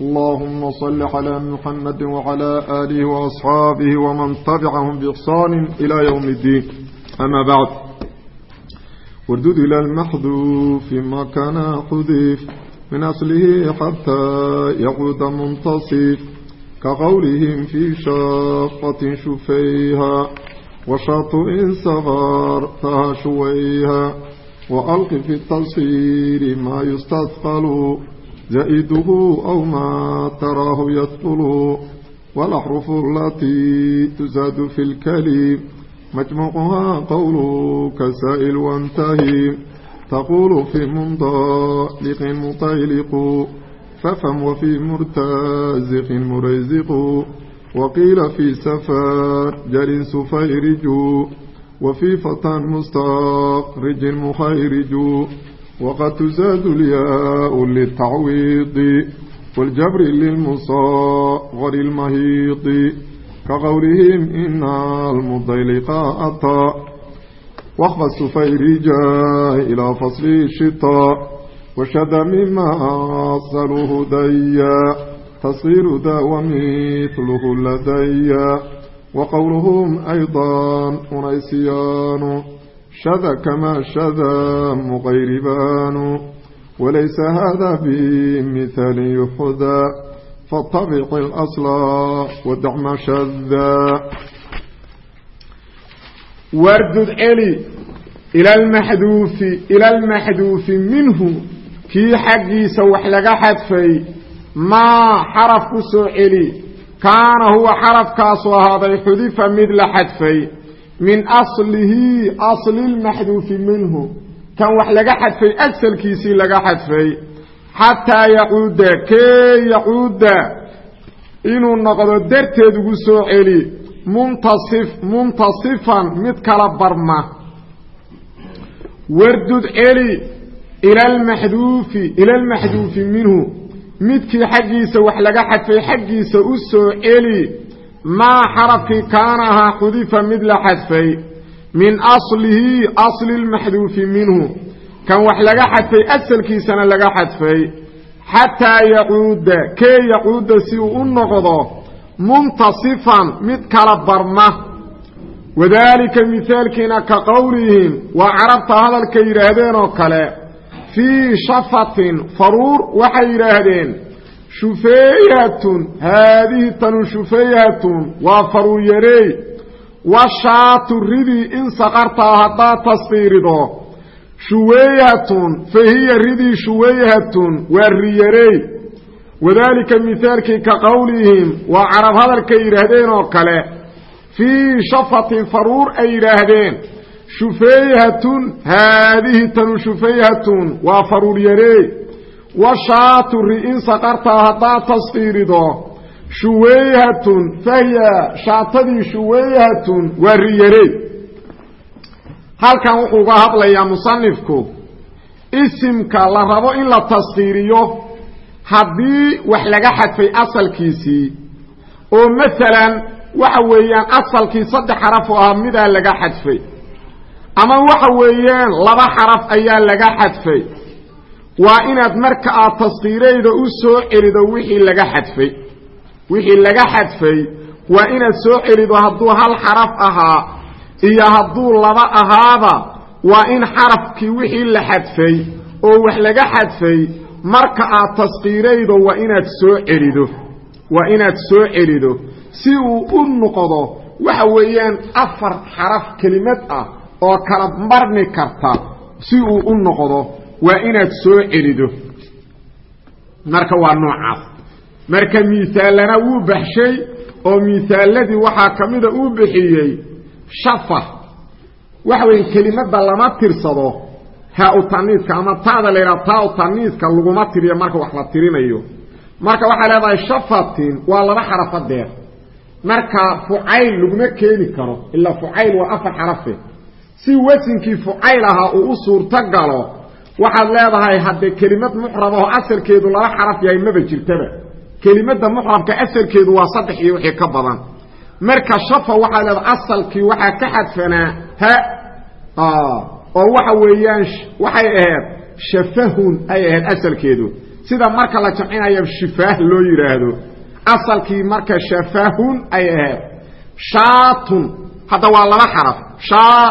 اللهم صل على محمد وعلى آله وأصحابه ومن تبعهم بإحسان إلى يوم الدين أما بعد وردود إلى المحذوف ما كان حذف من أصله حتى يعود منتصف كقولهم في شافة شفيها وشاط إن صغار شويها وألق في التصير ما يستثقل زائده أو ما تراه يسطل والأحرف التي تزاد في الكلم مجموعها قول كسائل وانتهي تقول في منطلق مطيلق ففم وفي مرتزق مريزق وقيل في سفر جر سفيرج وفي فتى مستقرج مخيرج waqad tusaadu lyaau litacwiidi waljabri lilmusaari lmahiidi ka qowlihim ina almudayliqaata wakfa sufayri jaa ilaa fasli shitaa washada mima asaluhu daya tasiiru da wamithluhu ladaya waqowluhum aydan unaysiyaanu شذا كما شذا مغيربان وليس هذا بمثال يحذى فاتبق الأصل ودع ما شذا واردد إلي إلى المحذوف إلى المحذوف منه كي حقي سوح لغا حدفي ما حرف كسو إلي كان هو حرف كاسو هذا حذف مثل حدفي min aslihi asliilmaxduufi minhu. Kan wax laga xadfay asalkiisii laga xadfay. Xataa yacuuda kee yacuuda inuu noqdo darteed ugu soo celi muntasif muntasifan mid kala barma. Wardud celi ilalmaxduufi ilalmaxduufi minhu. Midkii xaggiisa wax laga xadfay xaggiisa u soo celi maa xarafkii kaana ahaa xudifa mid la xadfay min aslihi asli lmaxduufi minhu. Kan wax laga xadfay asalkiisana laga xadfay. Xataa yacuuda kee yacuuda si uu u noqdo muntasifan mid kala barma. Wadaalika mihaalkiina ka qowlihim waa carabta hadalka yidhaahdeen oo kale fii shafatin faruur waxay yidhaahdeen shufeeyatun haadihi tanu shufeeyatun waa faruuyareey washaatu ridii in saqartaa haddaad tasfiirido shuweyhatun fa hiya ridii shuweyhatun waa riyareey wadaalika mihaalkii ka qowlihim waa carab hadalkay yidhaahdeen oo kale fii shafatin faruur ay yidhaahdeen shufeyhatun haadihi tanu shufeyhatun waa faruuryareey washaaturi in saqartaa haddaad tasqiirido shuweyhatun fahiya shaatadii shuweyhatun waa riyareed halkan wuxuu uga hadlayaa musanifku isimka la rabo in la taskiiriyo haddii wax laga xadfay asalkiisii oo masalan waxa weeyaan asalkii saddex xaraf oo ah midaa laga xadfay ama waxa weeyaan laba xaraf ayaa laga xadfay waa inaad marka aad tasqiirayda u soo celido wixii laga xadfay. Wixii laga xadfay waa inaad soo celido hadduu hal xaraf ahaa iyo hadduu laba ahaaba waa in xarafkii wixii la xadfay oo wax laga xadfay marka aad tasqiiraydo waa inaad soo celido. Waa inaad soo celido. Si uu u noqdo waxa weeyaan afar xaraf kelimad ah oo kala marmi karta si uu u noqdo waa inaad soo celido. Marka waa noocaas. Marka miisaalana wuu baxshay oo miisaaladii waxaa ka mida uu bixiyey shafa. Waxa weeye kelimadda lama tirsado. Haa u taniiska ama taada la yidhaha taa u taniiska laguma tiriyo marka wax la tirinayo. Marka waxay leedahay shafatin waa laba xarafadeer marka fucayl laguma keeni karo ilaa fucayl waa afar xarafe. Si wasinkii fucayl ahaa uu u suurto galo waxaad leedahay haddee kelimad muxrab oo asalkeedu laba xaraf yahay maba jirtaba. Kelimada muxrabka asalkeedu waa saddex iyo wixii ka badan. Marka shafa waxaa leedahay asalkii waxaa ka xadfanaa ha oo waxa weeyaan waxay ahayd shafahun ay ahayd asalkeedu. Sida marka la jamcinayo shifaah loo yidhaahdo asalkii marka shafahun ay ahayd shaatun. Hadda waa laba xaraf shaa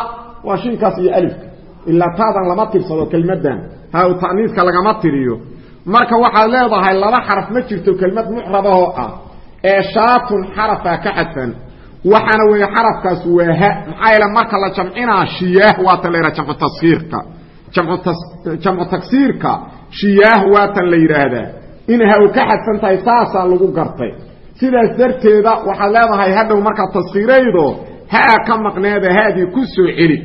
waa shinkaas iyo alifka ilaa taadan lama tirsado kelmadan. Ha ta'niiska lagama tiriyo. Marka waxaad leedahay laba xaraf ma jirto kelmad mucrabahoo ah ee shaatun xarafaa ka xadfan waxaana weeye xarafkaas waa ha maxaa yeele marka la jamcinaa shiyaah waatan la yidhaha jamcu taskiirka jamcu taksiirka shiyaah waatan la yidhaahdaa in ha u ka xadfan tahay saasaa lagu gartay. Sidaas darteeda waxaad leedahay hadhow markaad taskiiraydo ha-a ka maqneeda haadii ku soo celi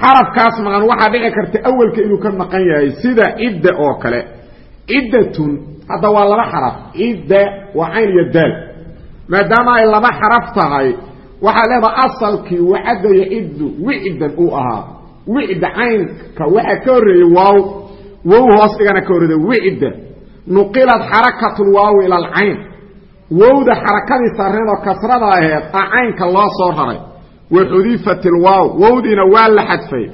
xarafkaas maqan waxaa dhici karta awelka inuu ka maqan yahay sida cidda oo kale. Ciddatun hadda waa laba xaraf. Cidda waa cayn iyo daal. Maadaama ay laba xaraf tahay waxaa leedaha asalkii wacadda yaciddu wicdan uu ahaa. Wicda caynka waxaa ka horreeyey waaw. Wow hoos dhigana ka horreeda wicda. Nuqilad xarakatulwaawi ila alcayn wowda xarakadii sarreed oo kasrada aheed a caynka loo soo raray wa xudifat ilwaaw wowdiina waa la xadfay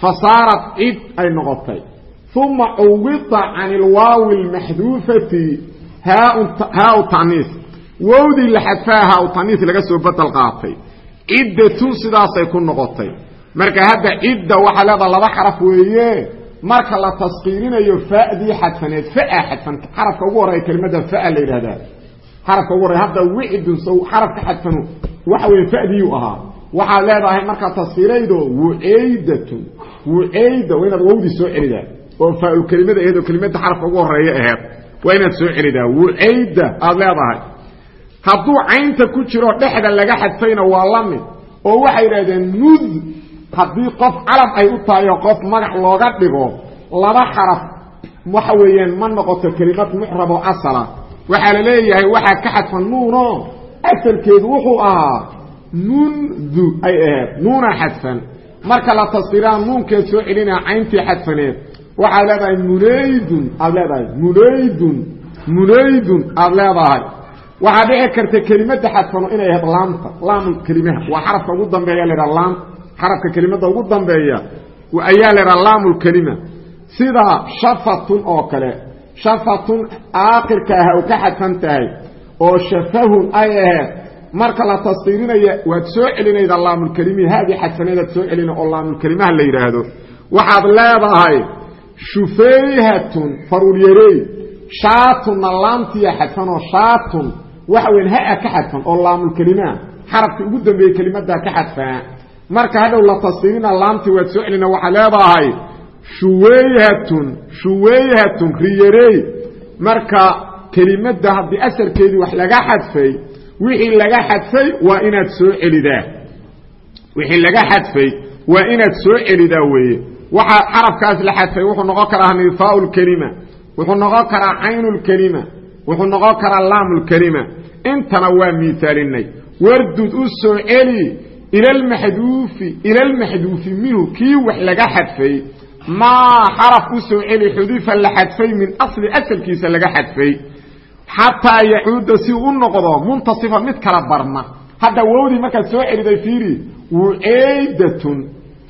fa saarat cid ay noqotay uma cuwida can ilwaawi almaxduufati haau taniis wowdii la xadfaa haau taniis laga soo bedel qaatay. ciddatun sidaasay ku noqotay. marka hadda cidda waxaa leedaha laba xaraf weeye marka la taskiirinayo fadii xadfaneed faa xadfan xarafka ugu horreeya kelimada faa la yidhahdaa xarafka ugu horreya hadda wicdun s xarafka xadfanu waxa weeye fadiyuu ahaa waxaad leedahay markaa taskiiraydo wucaydatun wucayda waa inaad wowdii soo celidaa. Oo faaulkelimada aheed oo kelimada xarafka ugu horreeya aheed waa inaad soo celidaa. Wucayda aad leedahay. Hadduu caynta ku jiro dhexda laga xadfayna waa la mid oo waxay yidhahdeen nud haddii qof calam ay u tahay oo qof magax looga dhigo laba xaraf waxa weeyaan ma noqoto kelimad mucrab oo asala waxaa la leeyahay waxaa ka xadfan nuuno asalkeedu wuxuu ahaa mundu ay ahayd nuuna xadfan. Marka la tasiraan nuunkeed soo celinaa cayntii xadfaneed. Waxaad leedahay munaydun aad leedahay munaydun munaydun aad leedahay. Waxaa dhici karta kelimada xadfano inay ahayd laamta laam kelimaha. Waa xarafka ugu dambeeya la ydhaha laam xarafka kelimada ugu dambeeya ayaa la ydhaha laamulkelima sida shafatun oo kale. Shafatun aakhirka ah u ka xadfan tahay oo shafahun ay ahayd marka la tasdiirinaya waad soo celinayda laamulkelimihi haadii xadfaneedaad soo celina oo laamulkelimaha la yidhaahdo waxaad leedahay shufayhatun faruulyarey shaatunna laamtiya xadfan oo shaatun waxa weyn ha-a ka xadfan oo laamulkelimaa xarafkii ugu dambeeyey kelimadaa ka xadfaa. Marka hadhow la tasdiirina laamtii waad soo celina waxaad leedahay shuwayhatun shuwayhatun riyarey. Marka kelimadda haddii asalkeedii wax laga xadfay wixii laga xadfay waa inaad soo celidaa. Wixii laga xadfay waa inaad soo celidaa weeye. Waxaa xarafkaas la xadfay wuxuu noqon karaa nifaau lkelima wuxuu noqon karaa caynu lkelima wuxuu noqon karaa laamulkelima intana waa miisaalinay wardud u soo celi ilalmaxduufi ilalmaxduufi minhu kii wax laga xadfay maa xaraf u soo celi xudifa la xadfay min asli asalkiisa laga xadfay xataa yacuuda si u noqdo muntasifa mid kala barma hadda wowdii markaad soo celiday fiiri wuceydatun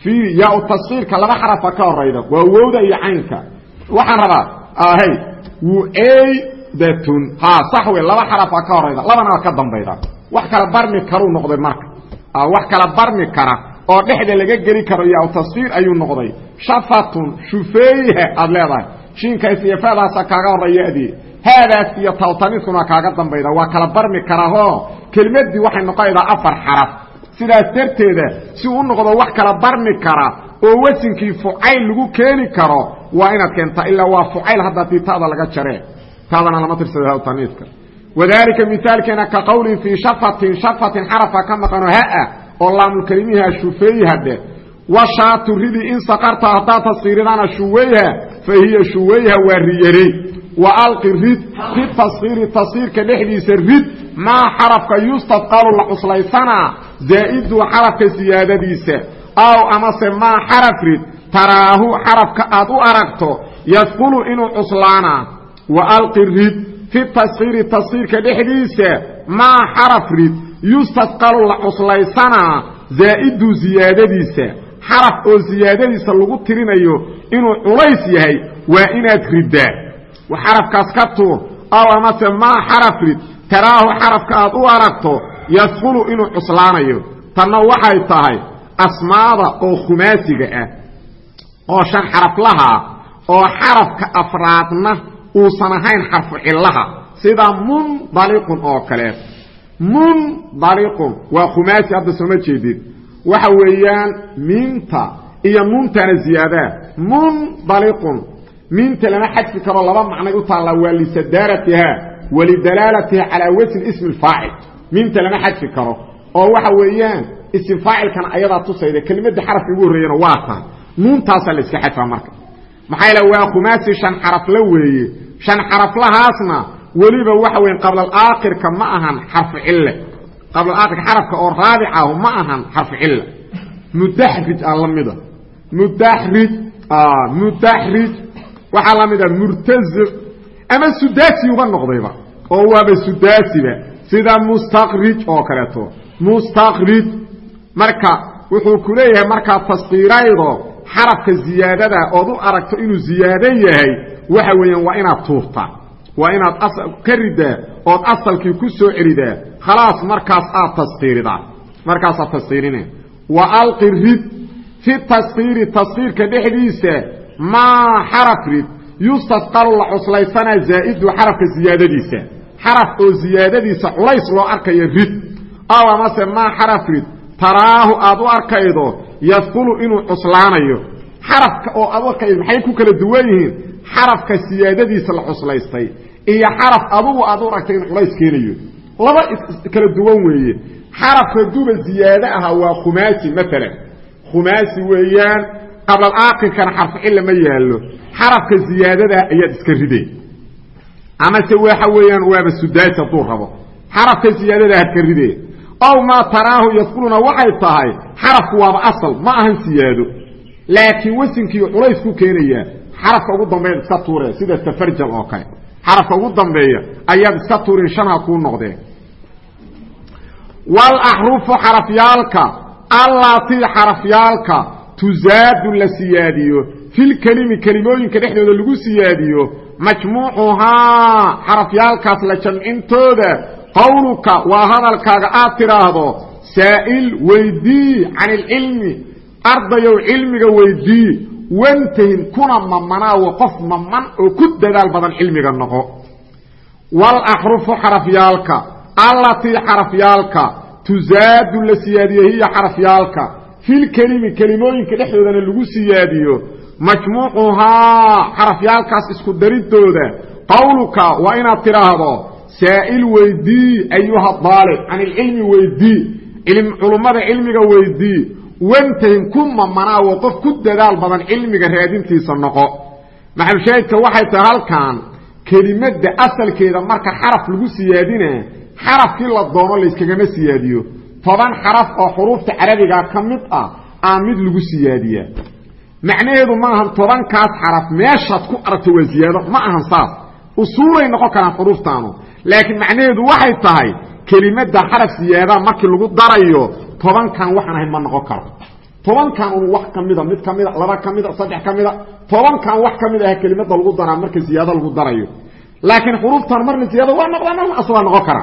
fiiri yaa u taskiirka laba xarafa ka horayda waa wowda iyo caynka. Waxaan rabaa hay wuceydatun ha sax wey laba xarafa ka horayda labana waa ka dambayda. Wax kala barmi karuu noqday marka. Wax kala barmi kara oo dhexda laga geli karo yaa u taskiir ayuu noqday. Shafatun shufeyha aad leedahay. Shiinkaas iyo fadaasa kaaga horreeyadii haadaas iyo tawtaniskuna kaaga dambayda waa kala barmi karaaho kelimadii waxay noqonaydaa afar xaraf sidaas darteeda si u noqdo wax kala barmi kara oo wasinkii fucayl lagu keeni karo waa inaad keentaa ilaa waa fucayl haddaadii tada laga jaree taadana lama tirsada taniiska wadalika mithaalkeena ka qowlin fii shafatin shafatin xarafa ka maqano ha-a oo laamulkelimiha shufeyhadhe washaatu ridi in saqarta haddaad taskiiridana shuweyha fa hiya shuweyha waa riyarey wa alqi rid fi taskiiri taskiirka dhexdiisa rid maa xarafka yustadqalu la cuslaysanaa zaa'idu xarafka siyaadadiisa. Aw amase maa xaraf rid taraahu xarafka aad u aragto yadqulu inuu cuslaanaa wa alqi rid fi taskiiri taskiirka dhexdiisa maa xaraf rid yustadqalu la cuslaysanaa zaa'idu ziyaadadiisa xaraf oo ziyaadadiisa lagu tirinayo inuu culays yahay waa inaad riddaa xarafkaas ka tuur. Aw amase maa xaraf rid taraahu xarafka aad u aragto yadqulu inuu cuslaanayo. Tanna waxay tahay asmaada oo khumaasiga ah oo shan xaraflaha oo xarafka afraadna uusan ahayn xarfu cillaha. Sida mundaliqun oo kaleet mundaliqun waa khumaasi hadda sooma jeedid waxa weeyaan miinta iyo nuuntana ziyaadaa. Mundaliqun miinta lama xadfi karo laba macnay u taallaa waa lisadaaratiha walidalaalatiha calaa wajhi ismi faacil. Miinta lama xadfi karo oo waxa weeyaan ism faacilkana ayadaa tusayda xarafka ugu horreeyana waa tahay nuuntaasaa la iska xadfaa marka. Maxaa yaele waa khumaasi shan xarafla weeye. Shan xaraflahaasna weliba waxa weya qablalaakirka ma ahan xarfu cille. Qablalaakirka xarafka oo raabicahu ma ahan xarfu cille. Mudaxrij aa la mida mudaxrij mudaxrij waxaa la mida murtaziq ama sudaasi uba noqdayba oo waaba sudaasiba sida mustakrij oo kaleeto. Mustakrij marka wuxuu ku leeyahay markaad taskiiraydo xarafka ziyaadada ood u aragto inuu ziyaado yahay waxa weeyaan waa inaad tuurtaa waa inaad ka ridaa ood asalkii ku soo celidaa khalaas markaas aad taskiiridaa markaasaad taskiirine wa alqi rid fi taskiiri taskiirka dhexdiisa maa xaraf rid yustadqalu la cuslaysanaa zaa'idu xarafka ziyaadadiisa. Xaraf oo ziyaadadiisa culays loo arkayo rid aw amase maa xaraf rid taraahu aad u arkaydo yadkulu inuu cuslaanayo. Xarafka oo aad u arkaydo maxay ku kala duwan yihiin? Xarafka siyaadadiisa la cuslaystay iyo xaraf adugu aad u aragtay inuu culays keenayo. Laba kala duwan weeye. Xarafka duba ziyaado aha waa khumaasi maalan khumaasi weeyaan qablal aakirkana xarfu cilla ma yaallo. Xarafka ziyaadadaa ayaad iska rideen. Amase waxa weeyaan waaba sudaasi hadduu rabo. Xarafka ziyaadadaa hadka ridee ow maa taraahu yadkuluna waxay tahay xarafku waaba asal ma ahan siyaado. Laakiin wasinkiiu culays ku keenayaa xarafka ugu dambeeyaad iska tuuree sida tafarjal oo kale. Xarafka ugu dambeeya ayaad iska tuurin shan ha kuu noqdeen. Walaxrufu xarafyaalka allaatii xarafyaalka tuzaadu la siyaadiyo filkelimi kelimooyinka dhexdooda lagu siyaadiyo majmuucuhaa xarafyaalkaas la jamcintooda qowluka waa hadalkaaga aad tidhaahdo saa'il weydii can ilcilmi ardayow cilmiga weydii wantahin kuna mamanaawo qof maman oo ku dadaal badan cilmiga noqo. Walaxrufu xarafyaalka allatii xarafyaalka tuzaadu la siyaadiyo hiya xarafyaalka filkelimi kelimooyinka dhexdoodana lagu siyaadiyo. Majmuucuhaa xarafyaalkaas isku daridooda qowluka waa inaad tidhaahdo saa'il weydii ayuha daalib can ilcilmi weydii culummada cilmiga weydii wantahin ku mamanaawo qof ku dadaal badan cilmiga raadintiisa noqo. Maxalushaahidka waxay tahay halkan kelimadda asalkeeda marka xaraf lagu siyaadina xarafkii la doono layskagama siyaadiyo toban xaraf oo xuruufta carabiga ka mid ah aa mid lagu siyaadiyaa. Macnaheedu ma ahan tobankaas xaraf meeshaad ku aragto waa ziyaado ma ahan saas. Usuulay noqon karaan xuruuftaanu. Laakiin macnaheedu waxay tahay kelimadda xaraf ziyaadaa markii lagu darayo tobankan waxaan ahayn ma noqon karo. Tobankan un wax ka mida mid ka mida laba ka mida saddex ka mida tobankan wax ka mid ah kelimada lagu daraa marka ziyaado lagu darayo. Laakiin xuruuftan marna ziyaado waa noqdaa marna as waa noqon kara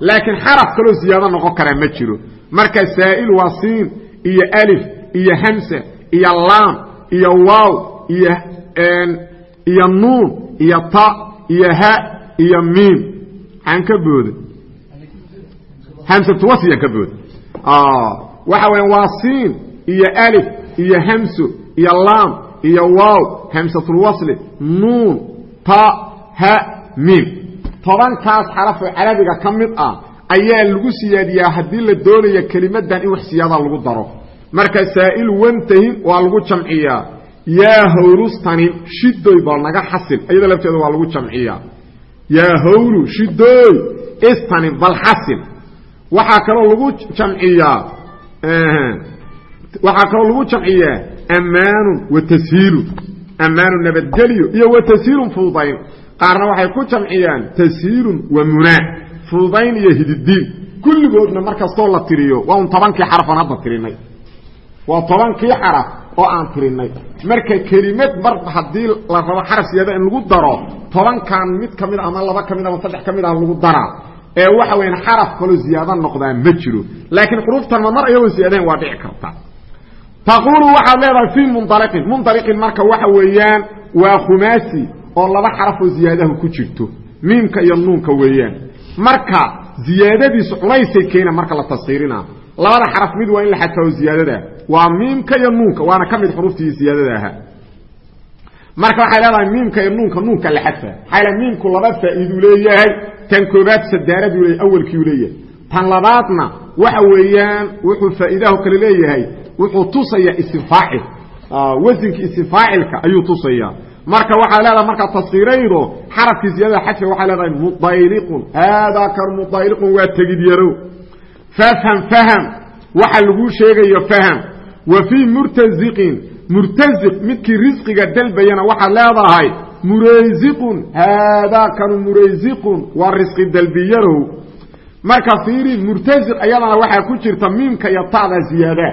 laakiin xaraf kaloo ziyaado noqon karaa ma jiro marka saa'il waa siin iyo alif iyo hamsa iyo laam iyo waaw iyo iyo nuun iyo ta iyo ha iyo miim aan ka booda hamsatuwasiyaan ka booda waxa weya waa siin iyo alif iyo hamso iyo laam iyo waaw hamsatulwasli nuun ta ha miim tobankaas xarafoo carabiga ka mid ah ayaa lagu siyaadiyaa haddii la doonayo kelimadan in wax siyaada lagu daro. Marka saa'il wantahin waa lagu jamciyaa yaa hawlustanin shidoy bal naga xasil. Iyada lafteeda waa lagu jamciyaa yaa hawlu shidoy istani balxasil waxaa kaloo lagu jamciyaa waxaa kaloo lagu jamciyaa ammaanun wa tashiilun. Ammaanun nabadgelyo iyo wa tashiilun fududayn qaarna waxay ku jamciyaan tashiilun wa munaa fududayn iyo hididiin kulligoodna mar kastoo la tiriyo waa un tobankii xaraf aan hadda tirinay. Waa tobankii xaraf oo aan tirinay. Marka kelimad mar haddii la rabo xaraf siyaada in lagu daro tobankan mid ka mid ama laba ka mid ama saddex ka mid ah lagu daraa ee waxa weyan xaraf kaloo ziyaado noqdaa ma jiro. Laakiin xuruuftan ma mar iyagoo ziyaadayn waa dhici karta. Taquulu marka waa khumaasi oo laba xarafoo ziyaadahu ku jirto miimka iyo nuunka weeyaan. Marka ziyaadadiisu culaysay keena marka la taskiirina labada xaraf mid waa in la xadfao ziyaadada waa miimka iyo nuunka waana ka mid xuruuftii ziyaadada ahaa. Marka waxay leedahay miimka iyo nuunka nuunka la xadfa maxaa miimku laba faa'iiduu leeyahay tan koobaad sadaaraduu leeyahy awalkiiu leeyahay. Tan labaadna waxa weeyaan wuxuu faa'iidahu kale leeyahay wuxuu tusayaa istifaacil wasinki istifaacilka ayuu tusayaa marka waxaa leedahay markaa tasiraydo xarafkii ziyadada xadfa waxay leedahay mudayliqun. Haadaa kan mudayliqun waa tegid yarow. Fafham faham. Waxa laguu sheegayo faham. Wa fii murtaziqin. Murtaziq midkii risqiga dalbayana waxaad leedahay muraysiqun haadaa kanu muraysiqun waa risqi dalbiyarow marka fiiri murtaziq ayadana waxaa ku jirta miimka iyo ta'da ziyaada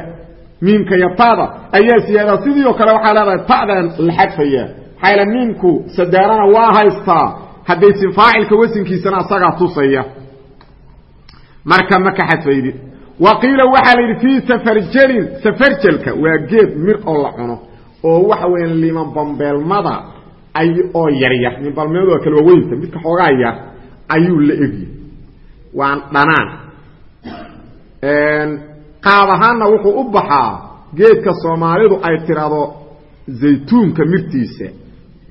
miimka iyo ta'da ayaa ziyaada sidii oo kale waxaa leedahay ta'dan la maxaa miimku sadaarana waa haystaa hadday sifaacilka wasinkiisana asagaa tusaya. Marka ma ka xadfaydi. Wa qiila waxaa la yidhi fii safarjelin safarjelka waa geed mir oo la cuno oo waxa weya liman bambeelmada ay oo yaryar. Limanbambeelmada waa kale waaweynta midka xoogaa yar ayuu la egyi waan dhanaan. Qaab ahaanna wuxuu u baxaa geedka soomaalidu ay tiraahdo zaytuunka mirtiisa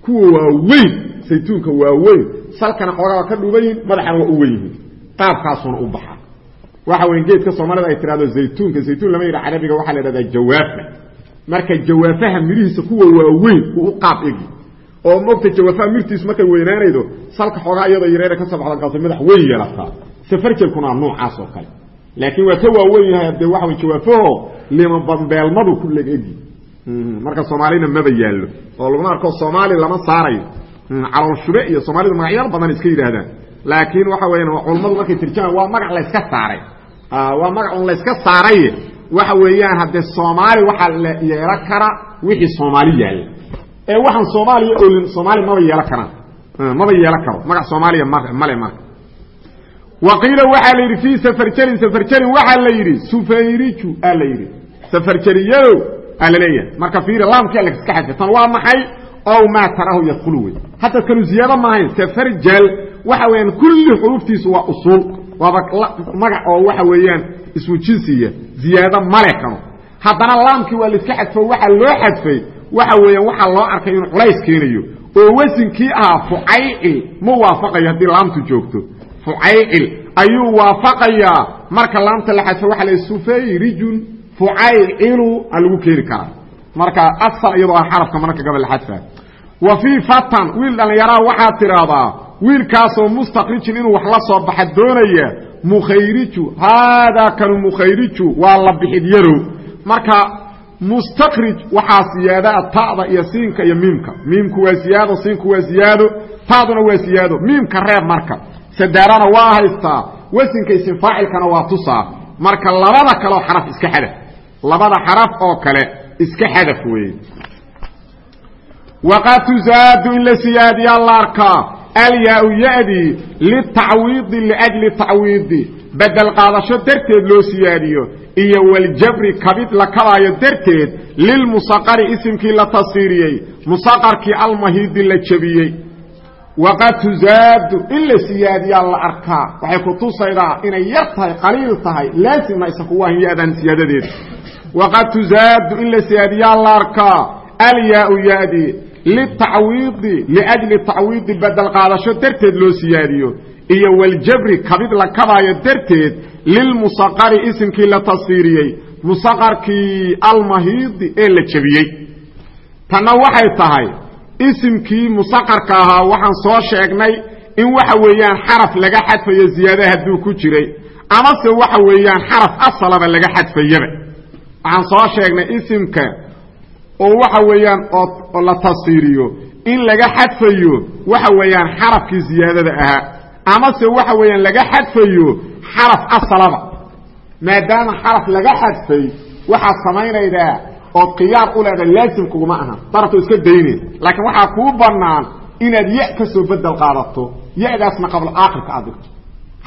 kuwa waaweyn saytuunka waaweyn salkana xoogaa ka dhuubayihin madaxana waa u wenyihiin qaabkaasuna u baxaa waxa weya geedka soomaalida ay tirahdo zaytuunka zaytuun lama yidha carabiga waxaa la idhahdaa jawaafa marka jawaafaha midhihiisa kuwa waaweyn uu u qaab egi oo mogta jawaafaha mirtiisu markay weynaanaydo salka xoogaa iyadoo yareera ka soo baxda kaas madax weyn yeelataa safarjelkuna waa noocaas oo kale. Laakiin waa ka waaweyn yahay dee waxa wey jawaafaho lima bambeelmadu ku egi marka soomaalina maba yaallo. Oo laguma arko soomaali lama saarayo. Calool shube iyo soomaalidu magacyaal badan iska yidhaahdaan. Laakiin waxa weeyaan culammadu markay tirjamaan waa magac layska saaray. Waa magac un layska saaray. Waxa weeyaan haddee soomaali waxaa la yeelo kara wixii soomaali yaalla ee waxaan soomaaliya olin soomaali maba yeelo karaan. Maba yeelo karo. Magac soomaaliya male marka. Wa qiila waxaa la yidhi fii safarjelin safarjelin waxaa la yidhi sufayriju aa la yidhi. Safarjeliyadow aa la leeyahay. Marka fiiri laamkii alla iska xadfa tan waa maxay? Ow maa tarahu yadkhulu wey hadda kanu ziyaado maahayn safarjal waxa weeyaan kulli xuruuftiisu waa usuul. Waaba magac oo waxa weeyaan ismu jinsiya ziyaado male kano. Haddana laamkii waa laiska xadfo waxaa loo xadfay waxa weeyaan waxaa loo arkay inuu culays keenayo. Oo wasinkii ahaa fucaycil ma waafaqayo haddii laamtu joogto. Fucaycil ayuu waafaqayaa. Marka laamta la xadfo waxa la sufayrijun fucaycilu a lagu keeni karaa marka asal iyadoo ah xarafka marka gabal xadfa. Wa fii fatan wiil dhallinyaraa waxaad tidhaahdaa wiilkaasoo mustakrijin inuu wax la soo baxa doonaya mukhayriju haadaa kanu mukhayriju waa la bixid yarow marka mustakrij waxaa siyaadaa ta'da iyo siinka iyo miimka. Miimku waa ziyaado siinku waa ziyaado ta'duna waa ziyaado miimka reeb marka. Sadaarana waa haystaa wasinka isim faacilkana waa tusaa. Marka labada kaleoo xaraf iska xadaf labada xaraf oo kale iska xadaf weeye. Waqad tuzaadu in la siyaadiyaa la arkaa alyaa-u ya-dii litacwiidi liajli tacwiidi. Bedel qaadasho darteed loo siyaadiyo iyo waljabri kabid la kabaayo darteed lilmusaqari isimkii la tasiiriyey musaqarkii almahiidi la jebiyey waqad tuzaadu in la siyaadiyaa la arkaa. Waxay ku tusaydaa inay yar tahay qaliil tahay laasimna aysan kugu ahayn ya-dan siyaadadeeda waqad tuzaadu in la siyaadiyaa la arkaa. Alyaa-u ya-dii litacwiidi liajli tacwiidi bedel qaadasho darteed loo siyaadiyo. Iyo waljabri kabid la kabaayo darteed lilmusaqari isimkii la tasiiriyey musaqarkii almahiidi ee la isimkii musaqarka ahaa waxaan soo sheegnay in waxa weeyaan xaraf laga xadfayo ziyaada hadduu ku jiray. Amase waxa weeyaan xaraf asalaba laga xadfayaba. Waxaan soo sheegnay isimka oo waxa weeyaan oo la tafsiiriyo in laga xadfayo waxa weeyaan xarafkii ziyaadada ahaa. Amase waxa weeyaan laga xadfayo xaraf asalaba. Maadaama xaraf laga xadfay waxaad samaynaydaa ood khiyaar u leedahay laasim kuguma aha darabto iska dayneed laakiin waxaa kuu bannaan inaad ya ka soo bedel qaadato ya-daasna qabla aakhirka aad dhigto.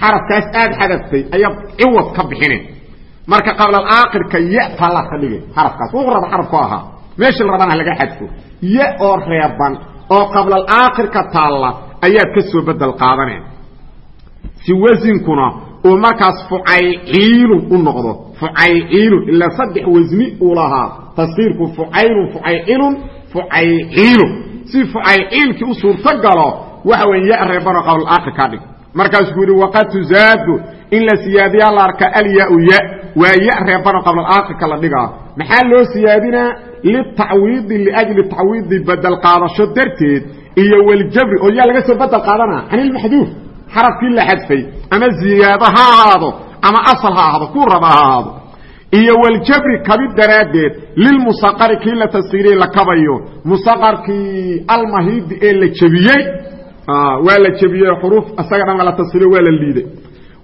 Xarafkaas aad xadaftay ayaad ciwad ka bixine. Marka qablaalaakhirka ya tallaad ka dhigay xarafkaas. Wuxuu raba xarafku ahaa. Meeshii la rabana laga xadfo. Ya oo reeban oo qablaalaakhirka taalla ayaad ka soo bedel qaadaneen si wasinkuna uu markaas fucayciilun u noqdo fucayciilun ilaa saddex wasni uu lahaa taskiirku fucaylun fucaycilun fucayciilun si fucayciilkii u suurto galo waxa weya ya reebanoo qablaalaakhir kaa dhig. Markaasuu yidhi waqad tuzaadu in la siyaadiyaa la arkaa alyaau ya. Waa ya reebanoo qablaalaakhirka la dhigaa. Maxaa loo siyaadinaa? Litacwiidi liajli tacwiidi bedel qaadasho darteed iyo waljabri. Oo yaa laga soo bedel qaadana can ilmaxduuf xarafkii la xadfay. Ama ziyaado ha ahaado ama asal ha ahaado ku raba ha ahaado iyo waljabri kabid daraaddeed lilmusaqari kii la taskiiriyey la kabayo. Musaqarkii almahidi ee la jebiyey waa la jebiyey xuruuf isaga dhan la taskiiriyo waa la liiday.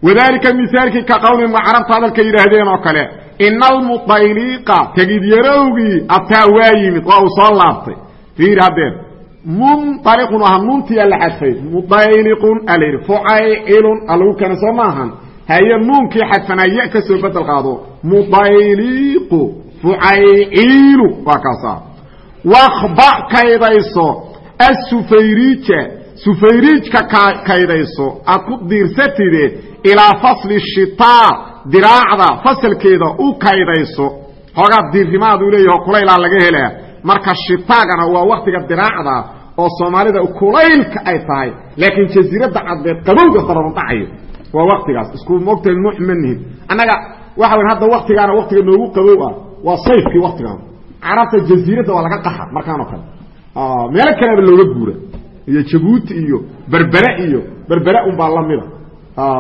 Wadalika misaalkii ka qowlin carabta hadalka yidhaahdeen oo kale ina almudayliqa tegidyarowgii ataa waa yimid waa uu soo laabtay. Fiir haddeen munaliqun aha nuuntiyaa la xadfay mudayliqun ala fucaycilun alagu keena soo maahan haye nuunkii xadfanaa ya ka soo bedel qaado mudayliqu fucayciilu waa kaasa wakba kaydayso asufayriija sufayriijka kaydayso aad ku diirsatide ilaa fasli shitaa diraacda fasalkeeda u kaydayso hoogaa diirrimaaduu leeyaho kulaylaa laga helaa marka shitaagana waa waktiga diraacda oo soomaalida kulaylka ay tahay laakiin jasiiradda caddeed qabowga daran dhacayo waa waktigaas isku mogta nuux ma nihin annaga waxa weyn hadda waktigaana waktiga noogu qabow ah. Waa sayfkii waktigaan carabta jasiiradda waa laga qaxa markaanoo kale. Meelo kaleaba looga guura. Iyo jabuuti iyo berbere iyo berbere unbaa lamida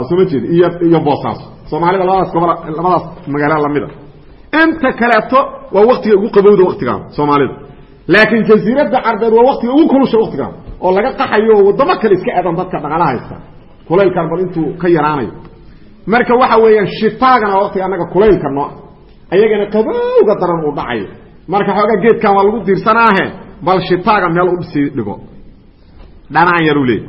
soo ma jeeda iyo iyo boosaaso soomaalida labadaas gobol labadaas magaalo lamida inta kaleeto waa waktiga ugu qabowda waktigaan soomaalida. Laakiin jasiiradda carbeed waa waktiga ugu kulusha waktigaan oo laga qaxayo oo waddamo kale iska aadan dadka dhaqaala haysta kulaylkan bal intuu ka yaraanayo. Marka waxa weeyaan shitaagana waa waktiga annaga kulaylka nooa ayagana qabowga daran uu dhacayo marka xoogaa geedkan waa lagu diirsanaahe bal shitaaga meel u sii dhigo. Dhanaan yaruu leey.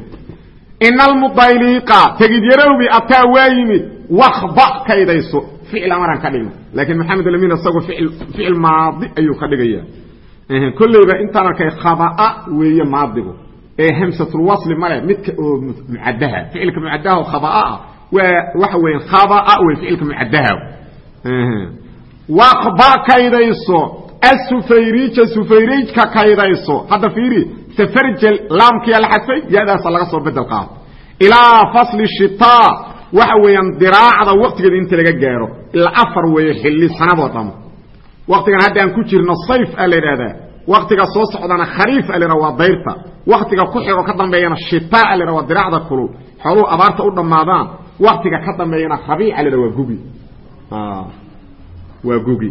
Ina almudayliqa tegidyarowgii ataa waa yimid wakba kaydayso ficil amaraan ka dhigno. Laakiin maxamed alamin ficil ficil maadi ayuu ka dhigaya kolleyba intaan arkay khabaa weeye maadigu ee hamsatulwasli male midka oo mucadaha ficilka mucadaha khabaa ah waa waxa weeye khabaa wey ficilka mucadaha wakba kaydayso asufayriija sufayriijka kaydayso hadda fiiri safarjel laamkiyaa la xadfay ya-daasa laga soo bedel qaado ilaa fasli shitaa waxa weeyaan diraacda waktigeeda inta laga gaaro ilaa afar weeye xilli sanadoo dhamo waktigan hadda aan ku jirno sayf a la yidhahdaa waktiga soo socdana khariif a la yhahda waa dayrta. Waktiga ku xigoo ka dambeeyana shitaa a la yhahda waa diraacda kulul. Xooluhu abaarta u dhammaadaan. Waktiga ka dambeeyana rabiic a la yhahda waa gugi. Waa gugi.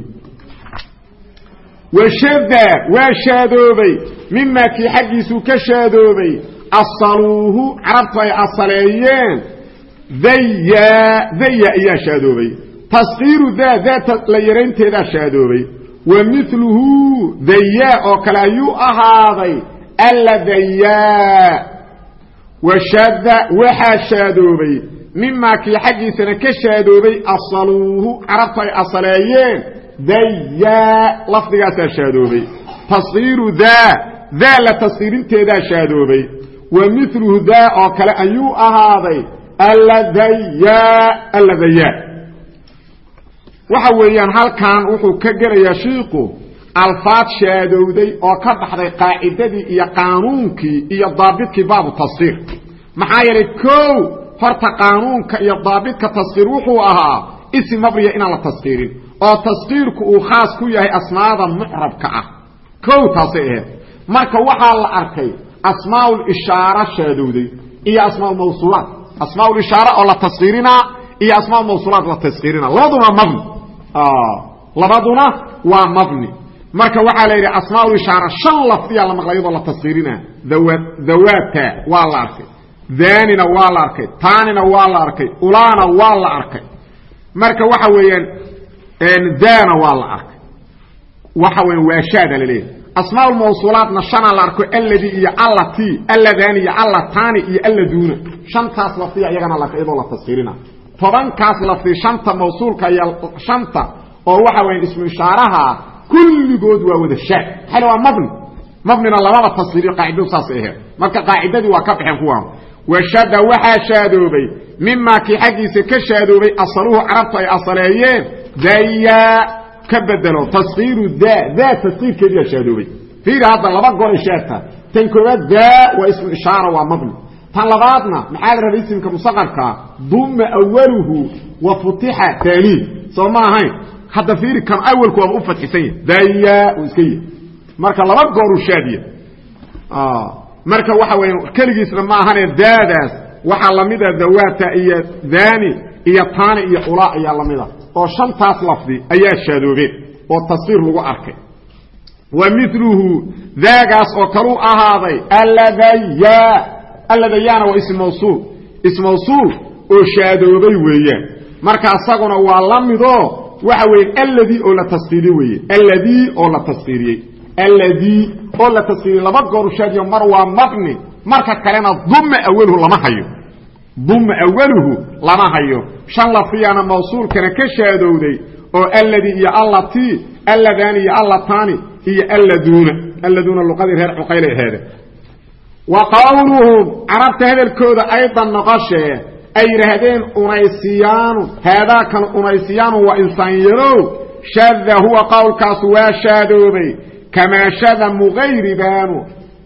Washada waa shaadoobay. Mimaa kii xaggiisuu ka shaadoobay. Asaluuhu carabtu ay asaleeyeen. Daya daya ayaa shaadoobay. Taskiiru daa daata la yaraynteedaa shaadoobay wa miluhu dayaa oo kale ayuu ahaaday. Alla dayaa washada waxaa shaadoobay. Mimaa kii xaggiisana ka shaadoobay asaluuhu carabtu ay asaleeyeen. Daya lafdigaasaa shaadoobay. Taskiiru daa daa la taskiirinteedaa shaadoobay. Wa miluhu daa oo kale ayuu ahaaday. Alladaya alladaya waxa weeyaan halkan wuxuu ka gelayaa shiiku alfaad shaadowday oo ka baxday qaacidadii iyo qaanuunkii iyo daabidkii baabu taskiir maxaa yeelay kow horta qaanuunka iyo daabidka taskiir wuxuu ahaa isim mabriya inaan la taskiirin oo taskiirku uu khaas ku yahay asmaada mucrabka ah. Kow taasay ahayd. Marka waxaa la arkay asmaaul shaadowday iyo asmaa mawsuulaat. Oo la taskiirinaa iyo asmaa mawsuulaat la taskiirina labaduna mabni labaduna waa mabni. Marka waxaa la yidhi asmaa ishaara shan lafdiyaa la maqlay iyadoo la taskiirina dawaata waa la arkay. Danina waa la arkay. Taanina waa la arkay. Ulana waa la arkay. Marka waxa weeyaan dana waa la arkay. Waxa weyan waa shaada la leeyahay asmaa mawsuulaatna shana la arko alladii iyo allati alladani iyo allatani iyo alladuna shantaas lafdiya iyagana la iyadoo la taskiirina tobankaas lafdi shanta mawsuulka iyo shanta oo waxa weyan ismu kulligood waa wada shaad xale waa mabni. Mabnina lamaba tasiriyo qaacidadu saasay aheed marka qaacidadii waa ka baxeen kuwaan washada waxaa shaadoobay mimaa kii xaggiisa ka shaadoobay asaluhu carabtu ay asaleeyeen daya ka bedelo taskiiru da da taskiirkeediyaa shaadoobay. Fiiri hadda laba gole shaadta tan koowaad da waa ismu ishaara waa mabni tan labaadna maxaa la rabay isimka musaqarkaa duma awaluhu wa futixa taaniid soo ma ahayn? Hadda fiiri kan awalku waaba u fadxisan daya uu iska yahy marka laba gooru shaadiya. Marka waxa weya keligiisna ma ahane daadaas waxaa lamida dawaata iyo dani iyo taani iyo ula ayaa lamida oo shantaas lafdi ayaa shaadoobeen oo tasqiir lagu arkay. Wa miluhu daagaas oo kaluu ahaaday alladaya alladayana waa ism mawsuul. Ism mawsuul oo shaadoobay weeyaan. Marka asaguna waa la midoo waxa weeye alladii oo la taskiiriye weeye alladii oo la taskiiriyey alladii oo la taskiiriyey laba gooru shaadiyo mar waa mabni marka kalena duma awaluhu lama hayo. Duma awaluhu lama hayo. Shan lafdiyaana mawsuulkana ka shaadowday oo alladii iyo allatii alladani iyo allatani iyo alladuna alladuna luqadii reer cuqaylay aheede wa qawluhum carabta hadalkooda aydan noqoshee ay yidhaahdeen unaysiyaanu haadaakan unaysiyaanu waa insaan yarow shada huwa qowlkaas waa shaadoobay kamaa shada muqayribaanu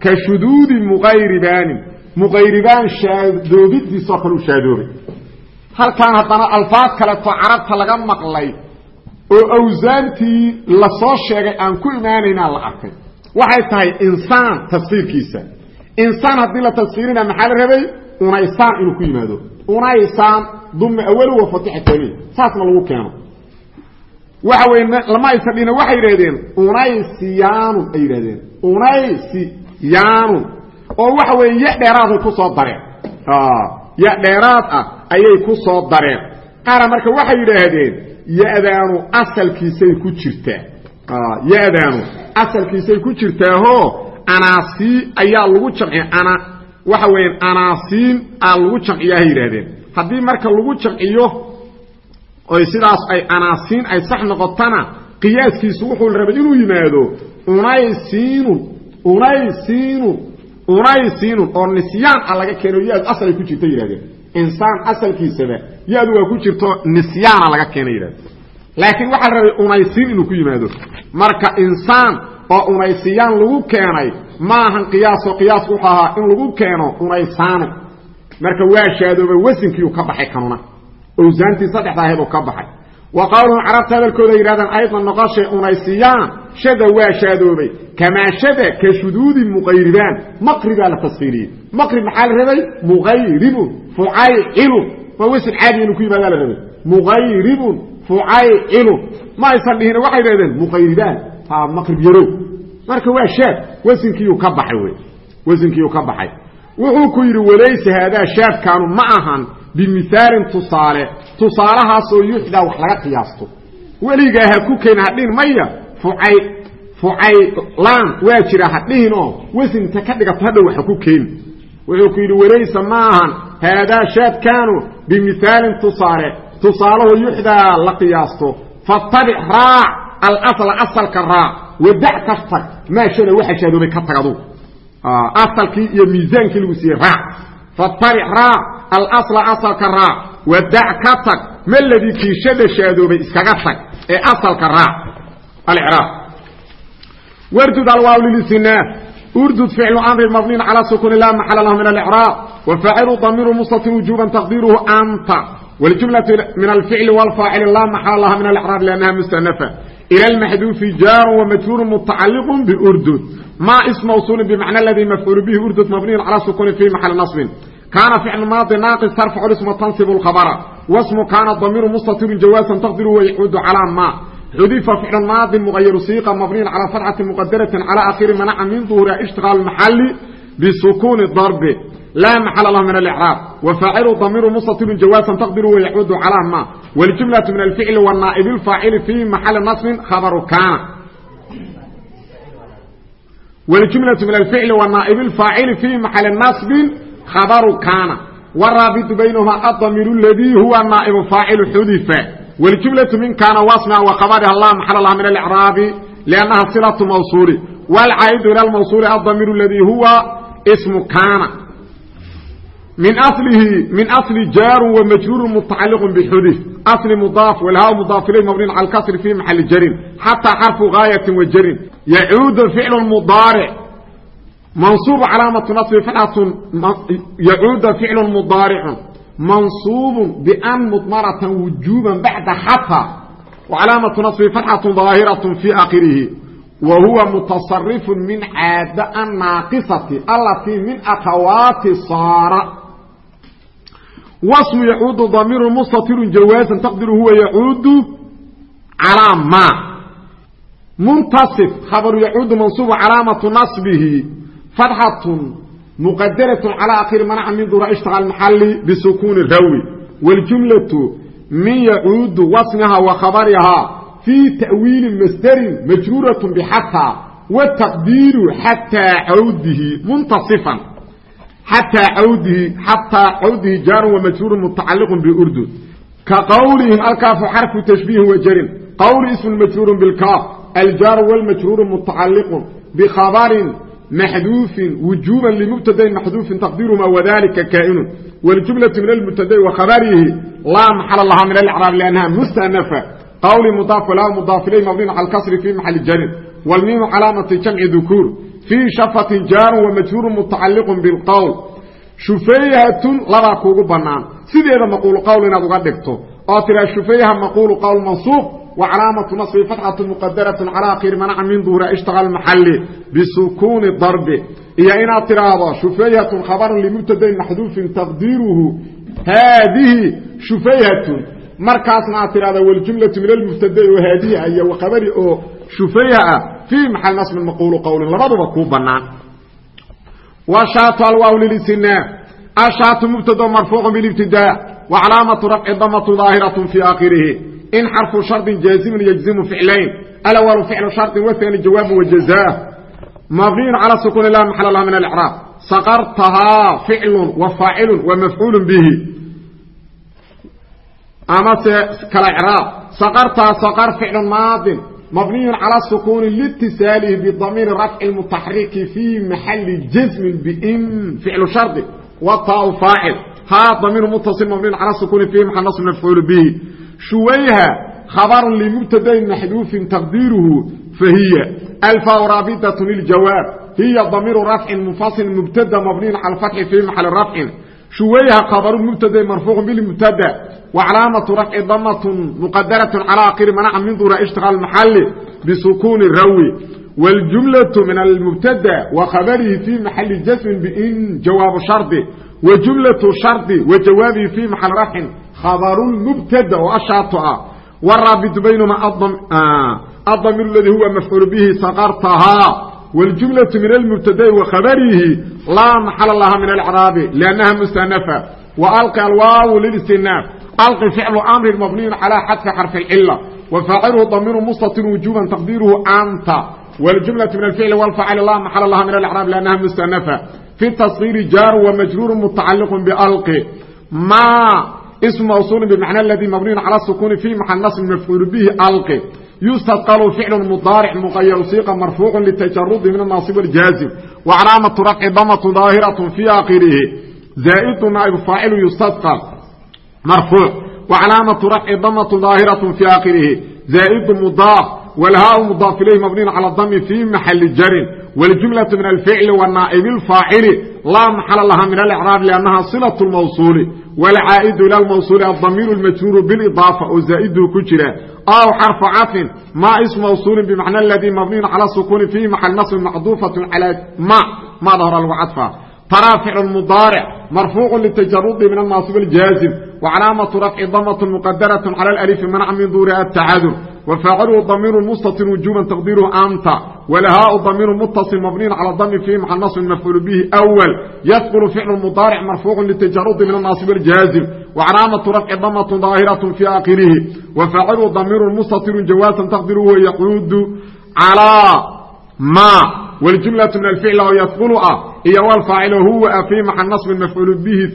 ka shuduudi muqayribaanin muqayribaan shaadoobidiisoo kale u shaadoobay. Halkan haddana alfaad kaleto carabta laga maqlay oo awsaantii la soo sheegay aan ku imaanaynaa la arkay. Waxay tahay insaan taskiirkiisa insaan haddii la taskiirina maxaa la rabay? Unaysaan inuu ku yimaado. Unaysaan duma awalu wa fatixa taaniin saasna lagu keeno. Waxa weye lama aysa dhina waxay yidhahdeen unaysiyaanun ay yidhahdeen unaysiyaanun oo waxa weeye ya dheeraaday ku soo dareen. Ya dheeraad ah ayay ku soo dareen. Qaara marka waxay yidhaahdeen yadaanu ku jirtaa. Asalkiisay ku jirtaaho anaasii ayaa lagu jamciya ana waxa weya anaasiin aa lagu jamciyahay yidhaahdeen. Haddii marka lagu jamciyo oy sidaas ay anaasiin ay sax noqotana qiyaaskiisu wuxuu rabay inuu yimaado unaysiinun unaysiinun unaysiinun oo nisyaan a laga keeno yaadu asalay ku jirta yidhahdeen insaan asalkiisaba yaadu waa ku jirto nisyaana laga keena yidhahdeen laakiin waxaa la rabay unaysiin inuu ku yimaado. Marka insaan oo unaysiyaan lagu keenay maahan qiyaaso qiyaasku wuxuu ahaa in lagu keeno unaysaano marka waa shaadoobay wasinkiiu ka baxay kanuna. Owsaantii saddexda ahayd oo ka baxay. Wa qowluhum carabta hadalkooda yidhahdaan aydan noqoshay unaysiyaan shada waa shaadoobay. Kamaa shada ka shuduudi muqayribaan maqribaa la taskiiriyey maqrib maxaa la rabay? Muqayribun fucaycilun. Waa wasin caadiya inuu ku yimaadaa la rabay. Muqayribun fucaycilun. Ma aysan dhihina waxay dhahdeen muqayribaan maqrib yarow. Marka waa shaad wasinkiiyuu ka baxay wey wasinkiiyuu ka baxay. Wuxuu ku yidhi walaysa haadaa shaadkaanu ma ahan bimihaalin tusaale. Tusaalahaasoo yuxdaa wax laga qiyaasto. Weligaa ha ku keena hadhihin maya fucay fucaylaan waa jira hadhihin oo wasinta ka dhigato hadhow ha ku keeni wuxuu ku yidhi walaysa ma ahan haadaa la qiyaasto alasla asalka raac wadac ka tag maashada waxa shaadoobay ka tag asalkii iyo miisaankii lagu siiyey raac fattabic raac alasla asalka raac wadac ka tag maladii kiishada shaadoobay iskaga tag ee asalka raac alcraab wardud alwaaw lilisinaaf urdud ficlu amri mabniin calى sukun la maxala lahu min alcraab wafaacilu damiru mustatir wujuban taqdiruhu anta wاljumlaة min alficli wاlfaacili la maxala laha min alcraab lannaha mustanafa ilى اlmaxduufi jaaru wamajhuuru mutacaliq burdud ma ism mawsuuli bmacna aladii mafcuul bihi urdud mabniyu calى sukuni fi maxali naصbin kaana ficl maadi naaqis tarfacu isma tansibu lkhabra wasmu kaana damiiru mustatirun jawaasan taqdiru wayaxuudu calaa ma xudifa ficl maadi muqayaru siiqa mabniyin calaa fatxati muqadaratin calaa akhiri manaca min duhuriha ishtiqaal maxali bisukuuni darbi laa maxala lahu min alicraab wa faacilu damiiru mustatirun jawaasan taqdiru wa yacuudu calaa ma waljumlatu min alficli wanaa'ibi lfaacili fii maxali nasbin khabaru kaana waljumlatu min alficli wanaa'ibi lfaacili fii maxali nasbin khabaru kaana waraabitu baynahumaa adamiiru ladii huwa naa'ibu faacilu xudifa waljumlatu min kaana wasma wa laa maxala laha min alicraabi liannaha silatu mawsuuli waalcaa'idu ila lmawsuuli adamiiru ladii huwa smu kaana min lihi min asli jaaru wamajruuru mutacaliq bxudif asli mudaaf walhaa mudaaf ilay mabniin cala kasri fi maxali jarin. Xataa xarfu gaayati wa jarin. Yacuudu ficlu mudaaric. Mansuub calaamatu nasbi fatxatun yacuuda ficlu mudaaricun. Mansuubun bian mudmaratan wujuuban bacda xataa. Wacalaamatu nasbi fatxatun daahiratun fi akhirihi wa huwa mutasarifu min caada annaaqisati alatii min akhawaati saara wasmu yacuudu damiiru mustatirun jawaasan taqdiru huwa yacuudu calaa ma. Muntasif khabaru yacuudu mansuubu calaamatu nasbihi fatxatun muqadaratun calaa akhiri manaca min dura ishtaqa maxali bisukuuni rawi. Waljumlatu min yacuudu wasmiha wa khabarihaa fii ta'wiili masdarin majruuratun bixataa wataqdiiru xataa cawdihi muntasifan xataa cawdihi xataa cawdihi jaarun wamajruurun mutacaliqun biurdun ka qawlihim alkaafu xarfu tashbiihin wajarin qawli ismun majruurun bilkaaf aljaaru wlmajruuru mutacaliqun bikhabarin maxduufin wujuuban limubtadain maxduufin taqdiiruma wadalika kaa'inun wاljumlaةu min almubtadai wakhabarihi laa maxala lahaa min alcraab lannaha mustanafa qawli mudaaf walaa mudaaf ilay mabniin cala kasri fi maxali jarin wlmiimu calaamati jamci dukuur fii shafatin jaarun wamajhuurun mutacalliqun bilqowl shufayhatun labaa kuugu bannaan sideeda maquulu qowl inaad uga dhigto oo tiraa shufayha maquulu qowl mansuuq wa calaamatu nasbi fatxatu muqadaratun calaa akhiri manaca min duhura ishtaqa maxali bisukuuni darbi iyo inaad tidhaahdo shufayhatun khabarun limubtadain maxduufin taqdiiruhu haadihi shufayhatun markaasna aad tidhahda waljumlatu min almubtadai oo haadihi iyo khabari oo shufayha ah fii maxal nasbin maquulu qowlin labaduba kuu bannaan. Washaatu alwaaw lilisinaam ashaatu mubtado marfuucu bilibtidaa wa calaamatu rafci damatu daahiratu fii aakhirihi. In xarfu shardin jaazimun yajzimu ficlayn alawalu ficlu shardin waani jawaabu wajazaa mabniyun cala sukuuni la maxal laha min alcraab saqartahaa ficlun wa faacilun wa mafcuulu bihi amase kala raab saartaa saar ficlu maadin mabniyu cala sukuuni litisaalihi bidamiiri rafci mutaxriki fii maxali jasmin bin ficlu shardi. Wa taau faacil ha damiiru mutasil mabniyu cala sukuuni fiihi maal nasu mafcuulu bihi. Shuwayha khabaru limubtadain maxduufin taqdiiruhu fahiya alfaa raabidaة liljawaab hiya damiiru rafcin munfasil mubtada mabniyu cala fatxi fii maxali rafcin shuwayha khabaru mubtadain marfuuqun bilmubtada وcلاaمة رفع dmة مqdرة على akhر mنع min dura اشhتغال المحل بسkون الrawي والجuملة من المبتدأ وkخبرhi في محل جسم بn جawاaب شharد وجuملة شharد وجawاaبhi في محل رفع خبر المبتدأ oo ashaato ah والrاaبط بynهma الضمير الذي هو مفعول bه sqرتها والجuملة من المبتدأ وkخبرhi لاa محل لha من العراaب لأنها مستنفة وألقى الواaو للاستناف alqi ficlu amrin mabniyun calaa xadfi xarfi اlcila wafaaciluhu damiiru mustatir wujuban taqdiiruhu anta wاljumlaةu min alficli wاlfaacil la maxala laha min alcraab lannaha mustanafa fi tasgiiri jaaru wamajruuru mutacaliqu balqi ma ismu mawsuuli bimacna aladii mabniyun cala sukuni fi maxal nasbi mafcuulu bihi alqi yustadqlu ficlu mudaaric muqayaru siiqa marfuucu litajarudi min anaasib wاljaazim wacalaamatu rafci damatu daahiraة fi akhirihi zaa'idu naaibu faacilu yustadql مرفوع وعلاaمة رفع ضمة ظاaهرة في آkخرiه زائد مضاaف والhاء مضاaف إليه مبني على الضم في محل jر والجملة من الفعل والنائب الفاaعل لا محل لها من الإعراب لأنها صلة الموصول والعاaئد إلى الموصول الضمير المجرور بالإضاaفة oo زائده ku jira أو xرف cطف ما اسم موصول بمعنى الذي مبني على السكون في محل نصب معضوفة على ما mada hor lgu caطفa تrى فعل مضاaرع marfuucu litajarudi min annaasib aljaazim wacalaamatu rafci damat muqadarat cala alalifi manca min duuriha atacadur wafaaciluhu damiiru mustatir wujuban taqdiiruhu anta walahaau damiiru mutasil mabniyin cala dami fihi maca nasbin mafcuulu bihi awal yadkulu ficlu mudaaric marfuucu litajarudi min annaasib aljaazim wacalaamatu rafci damat daahiraة fi aakhirihi wafaaciluhu damiiru mustatirun jawaasan taqdiruhu yacuudu calىa ma wاljumlaة min alficl oo yadkulu ah iyo wlfaacil huwa a fii maca nasbin mafcuulu bihi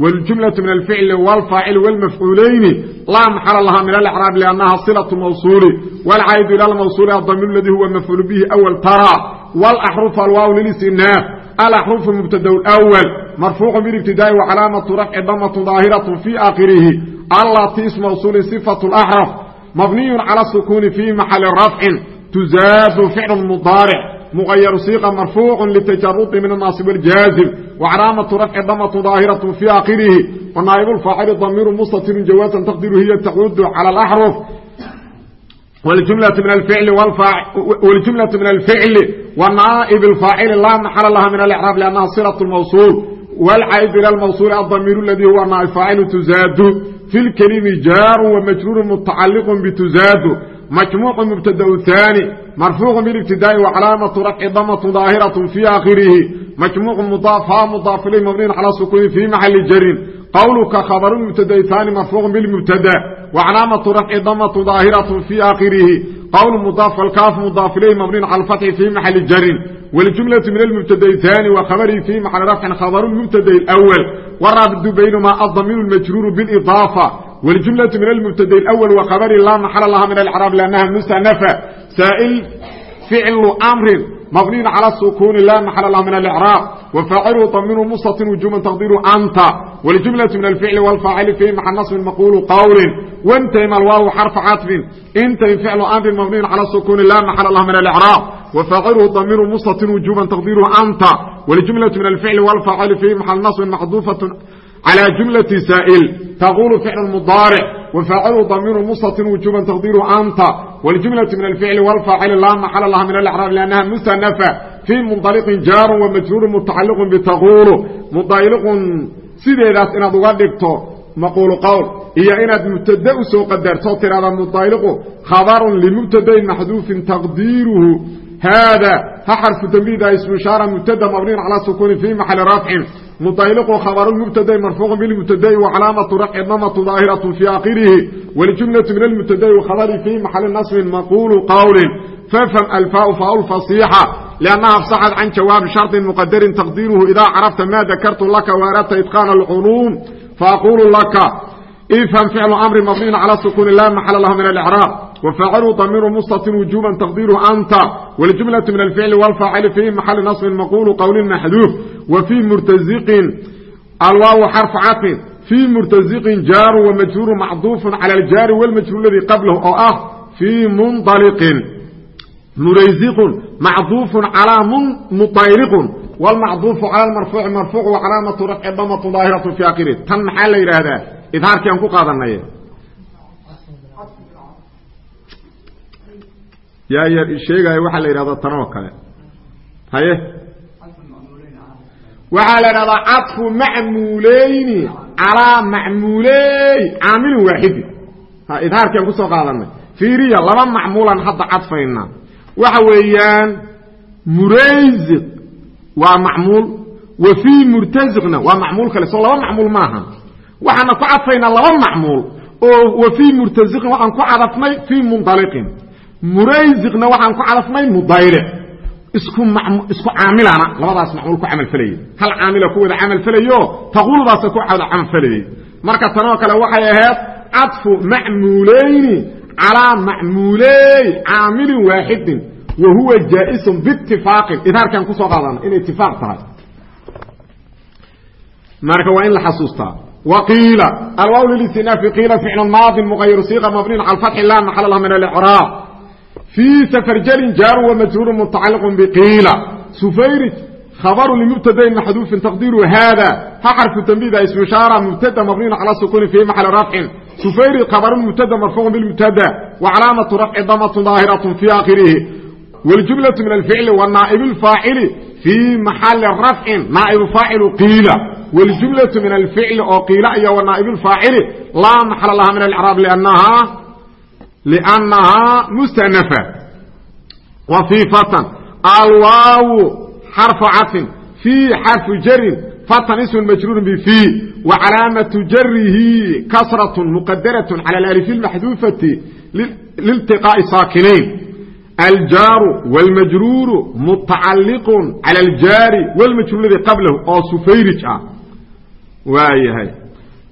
haani wاljumlaة min alficli wاlfaacil wاlmafcuulayni laa maxala laha min alcraab lannaha silaة mawsuuli wاlcaydu ilى lmawsuuli adamiir ladii huwa mafcuul bihi awl tara wاlaxruf alwaaw lilisinaaf alaxrufu mubtada اwal marfuucu biibtidaa'i wacalaamatu rafci damatu daahiraة fii aakhirihi allati ism mawsuuli صifaة اlaxraf mabniy calى sukuuni fii maxali rafcin tuzaadu ficl mudaaric mغayr siqa marfuuc ltajarudi min الnaasib اljaazim وcalaamaةu rafci damة ظaahiraة fي akhirihi وnaa'ib اfaacili damiiru mustatiru jawaaزan taqdiru hiya tacuudu calى اأxruf wاljumlaة min alficli وnaa'ib اfaacili laa maxala laha min اlإcraab لأnnaha صilaة mawصuul wاlcaaid ilى اmawصuul adamiir اladii huwa naa'ib faacilu tuzaadu fi اlkelimi jaaru وmajruuru mutacaliq btuzaadu majmuucu mubtada haani marfuucu bilibtidaa'i wacalaamatu rafci damatu daahiraة fii majmuuq mudaaf ha mudaaf ilay mabniyun calaa sukuuni fii maxali jarin qowluka khabarun mubtadaytaani marfuuqun bilmubtada wa calaamatu rafci damatu daahiratun fii aakhirihi qowl mudaaf alkaaf mudaaf ilayh mabniyun cala alfatxi fii maxali jarin waljumlatu min almubtadaytaani wa khabarihi fii maxali rafcin khabaru mubtada lwal warabdu baynamaa adamiinu majruuru bilidaafa waljumlatu min almubtada lwal wa khabari laa maxala laha min alcraab liannaha musanafa saa'il ficlu amrin mabniyin calى sukuuni laa maxala laha min alcraab wafaaciluhu damiru mustatin wujuban taqdiru anta wاljumlaة min alficli wاlfaacili fihi maca nasbin maqulu qowli wاntahim alwaawu xarfa caطfin intahim ficlu amrin mabniyin calى sukuuni laa maxala laha min alcraab wfaaciluhu damiru mustatin wujuban taqdiru anta wاljumlaة min alficli wاlfaacili fihi maca nasbin maxduufaة على جملة سائل تقول فعل مضارع وفاعل ضمير مستتر وجوبا تقدير أنت والجملة من الفعل والفاعل لا محل لها من الإعراب لأنها مستنفة في منطلق جار ومجرور متعلق بتقول مضايلق sideedaas inaad uga dhigto maquul qowl iyo inaad mubtada u soo qadarto tirada mudayliqu khabarun limubtadain maxduufin taqdiiruhu haada ha xarfu tambiida ismu ishaara mubtada mabniin calaa sukuuni fii maxali rafcin mudayliqu khabaru mubtada'i marfuuqun bilmubtada'i wacalaamatu rafci damatu daahiratu fii aakhirihi waljumlatu min almubtada'i wakhabari fii maxali nasbin maquulu qowlin fafham alfaau faau lfasiixa liannaha afsaxad can jawaabi shardin muqadarin taqdiiruhu idaa carafta maa dakartu laka waaradta itqaana alculuum faaqulu laka ifham ficlu amri mabniyin calى sukuuni laa maxala lahu min alcraab wafaacilu damiru mustatin wujuban taqdiiru anta wاljumlaةu min alficli wاlfaacili fii maxali naصbin maqulu qowlin maxduuf wa fii murtaiin alwaaw xarfu caطfin fii murtaiqin jaaru wamajhuuru macduufun cala aljaari wاlmajhuur ladii qablahu oo ah fii munaliqin murayziqun macduufun calaa muayriqun wlmacduufu cala marfuuci marfuuc wacalaamatu rafci damatu daahiratu fii akhirih tan maxaa la yidhaahdaa? Idhaarkii aan ku qaadanaye yaa ya sheegaaya waxaa la yidhahdaa tan oo kale. Haye? Waxaa la idhahdaa caطfu macmuuleyni calىa macmuuley caamilin waaxidin idhaarkii aan ku soo qaadanay. Fiiriya laba macmuulan hadda cadfaynaa. Waxa weeyaan murayziq waa macmuul wa fii murtaziqna waa macmuul kale soo laba macmuul maaha. Waxaana ku cadfaynaa laba macmuul oo wa fii murtaziqin waxaan isku caamilana labadaas macmuul ku camalfalayay hal caamila ku wada camalfalayo taquuludaasa ku wada camalfalayay marka tanoo kale waxay ahayd cadfu macmuulayni calaa macmuuleey caamilin waaxidin wa huwa jaa-isun biitifaaqin ku soo qaadana inay itifaaq tahay. Marka waa in la xasuustaa. Waqiila alwaaw lilistinafi qiila ficlu maadin muqayiru siiqa mabniin cala alfatxi laa maxala lah min alcraaq الإعراب في سفرجل جار ومجرور متعلق بقيل سفيرج خبر لمبتدا محذوف تقدير هذا حرف تنبيه اسم إشارة مبتدا مبني على السكون في محل رفع سفيرج خبر مبتدا مرفوع بالمبتدا وعلامة رفع ضمة ظاهرة في آخره والجملة من الفعل والنائب الفاعل في محل رفع نائب فاعل قيل wاljumlaةu min alficli oo qiila iyo wanaaib اfaacili laa maxala laha min acraab lnahaa mustanafa wafiifatan alwaawu xarfu caطfin fii xarfu jarin fatan ism majruur bfii wa calaamatu jarihi kasraة muqadaraة calى alif اmaxduufati liltiqaaءi saakinayn aljaaru wاlmajruuru mutacaliqu calى aljaari wاlmajruur ladii qablahu oo sufayrij ah waayahay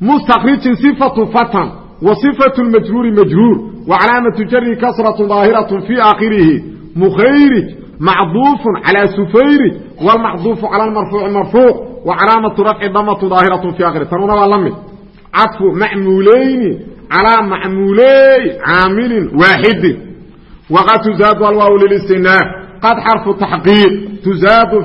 mustakrijin صifatu fatan wa صifaة اmajruuri majruur wa calaamatu jarihi kasraة ظaahiraة fii aakhirihi mukhayrij macduufu calى sufayrij wاlmacduufu calى marfuuci marfuuc wa calaamatu rafci damatu daahiraة fi akhiri tanuna waa la mid cadfu macmuuleyni calىa macmuuley caamilin waaxidin wqad tuzaadu alwaaw lilistinaaf qad xarfu taxqiiq tuzaadu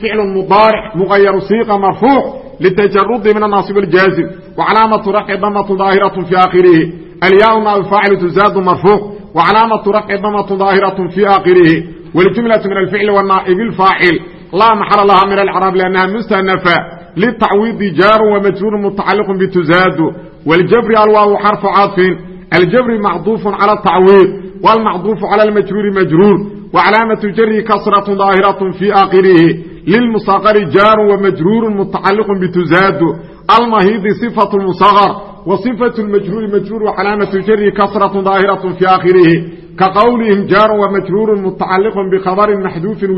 ficlu mudaaric muqayaru siiqa marfuuc litajarudi min anaasib اljaazim wacalaamatu rafci damatu daahiraة fi aakhirihi alyaa naab faacilu tuzaadu marfuuc wacalaamatu rafci damatu daahiraة fi aakhirihi wاljumlaة min alficli wanaa'ib اlfaacil laa maxala laha min alcraab lannaha mustanafa litacwiidi jaaru wamajruuru mutacaliqu btuzaadu wاljabri alwaaw xarfu caطfin aljabri macduufu calى tacwiid wاlmacduufu calى اlmajruuri majruur wacalaamatu jari kasraة daahiraة fii aakhirihi lilmusaqari jaaru wamajruuru mutacaliqu btuzaadu almahidi صifaة musaqr وصifaة اmajruuri majruur wcalaamatu jari kasraة daahiraة fii aakhirihi ka qowlihim jaaru wamajruuru mutacaliq bkhabri maxduufin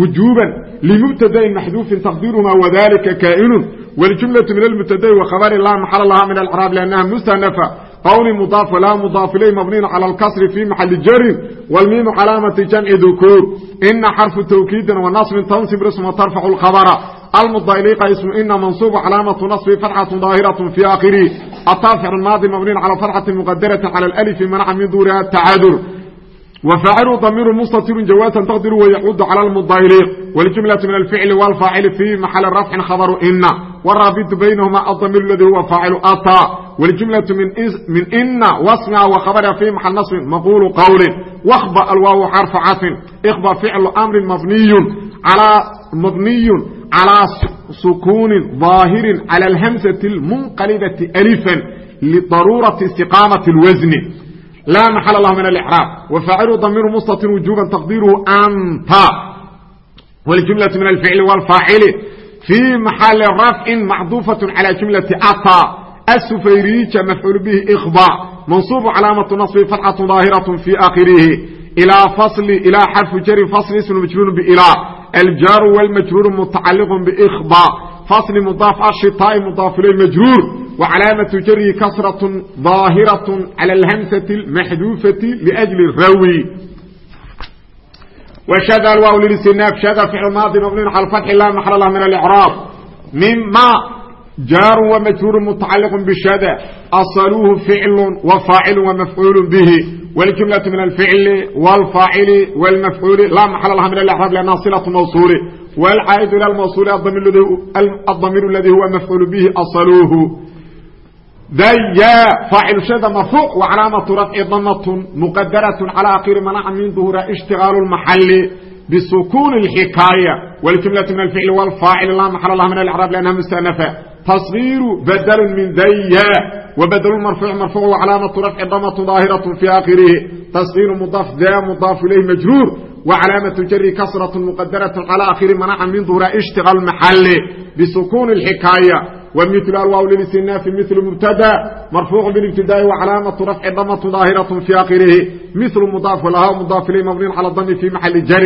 wujuuba limubtadain maxduufin taqdiruhuma wadalika kaa'inu wاljumlaة min اlmubtadai wkhabri laa maxala laha min alcraab lannaha mustanafa qwl mdaaf laa mdaaf ilay mabniin calى اlkasri fi maxali jarin wاlmiimu calaamati jamci dukuur ina xarfu tawkiidin wanasbin tansib risma tarfacu اlkhabra almudaliqa ismu ina mansuub calaamatu naصbi fatxaة daahiraة fi aakhirihi ataafic maadi mabniin calى fatxati muqadaraةi calى اlأlfi manaca min duuriha tacadur wfaacilu damiru mustatiru jawaasan taqdiru wayacuudu calى اlmudaliq wاljumlaة min alficli wاlfaacili fi maxali rafcin khabaru ina wraabitu baynahuma adamiir ladi huwa faacilu ataa wاljumlaة min ina wasmiha wkhabariha fi maxal naصbin maqulu qowlin wkba alwaaw xarfu caطfin ikba ficlu amri mabniyu mabniyu calىa sukuuni ظaahiri calى اlhamsati اlmunqalibati alifan lidaruurati istiqaamaةi اlwasni laa maxala lahu min alcraab wafaacilu damiru mustatir wujuba taqdiruhu anta wاljumlaة min alficli wاlfaacili fii maxali rafcin macduufaة calى jumlati ata asufayriija mafcuul bihi ikba mansuubu calaamatu naصbi fatxaة daahiraة fi aakhirihi ilaa fasli ilaa xarfu jari fasli ismu majruur bilaa aljaaru wاlmajruuru mutacaliq bikba fasli mudaaf ashitaa'i mudaaf ilay majruur wcalaamatu jarihi kasraة ظaahiraة calى اlhamsati اmaxduufati liأjli rawi wshada alwaaw lilistinaaf shada ficl maadi mabniin cala fatxi laa maxala lah min alcraab mima jaaru wamajruuru mutacaliq bshada asaluuhu ficlu wafaacilu wamafcuulu bihi wاljumlaة min alficli wاlfaacili wاlmafcuuli laa maxala laha min alcraab lannaha silaة mawsuuli wاlcaaid ilى mawsuuli adamiir اladi huwa mafcuul bihi asaluuhu daya faacilshada marfuuc wacalaamatu rafci damatun muqadaratun calى akhiri manaca min duhura ishtigaalu اlmaxali bisukuuni اlxikaaya wاljumlaة min alficli wاlfaacil laa maxala lah min alcraab lannaha mustanafa tasgiiru badlu min daya wbadlu marfuuc marfuuc wacalaamatu rafci damatu daahiraة fi aakhirihi tasgiiru mudaaf da mudaaf ilayh majruur wcalaamatu jari kasraة muqadaraة calى akhiri manaca min duhura ishtigaal maxali bisukuuni اlxikaaya ومثل الواو للاستناف مثل مبتدا مرفوع بالابتداء وعلامة رفع ضمة ظاهرة في آخره مثل مضاف لها مضاف إليه مبني على الضم في محل جر